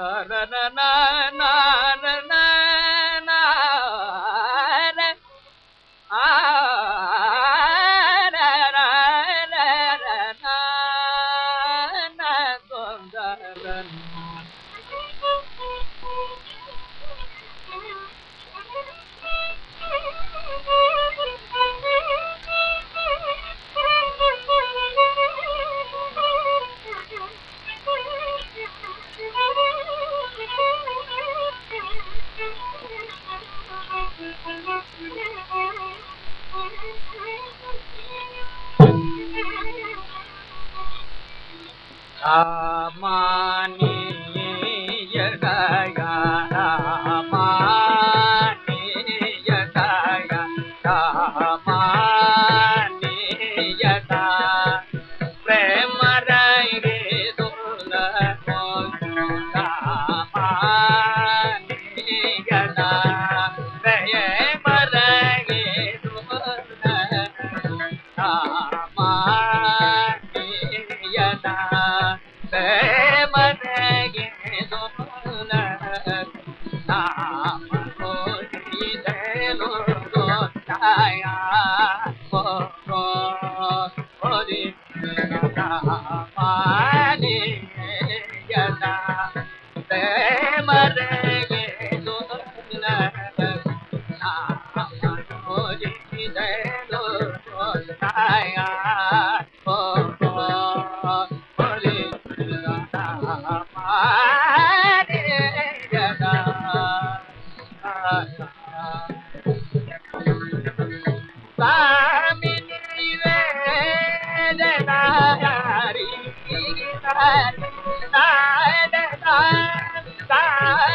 na. Uh, نعم साम नी दादा काम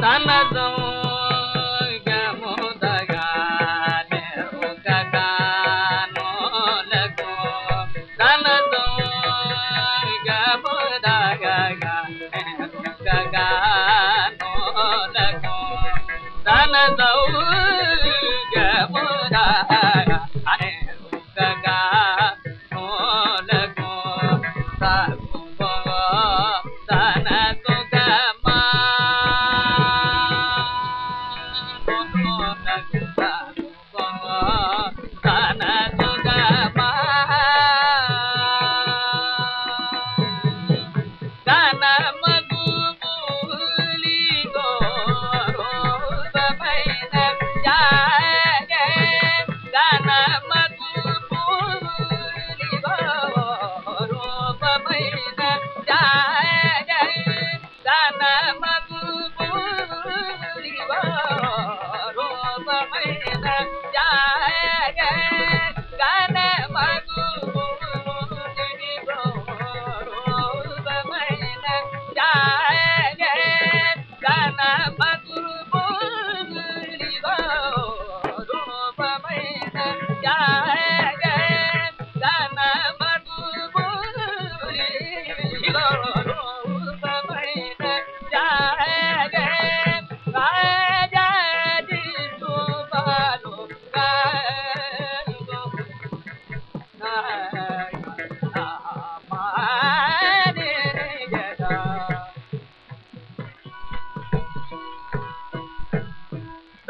తనదం time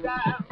Bye.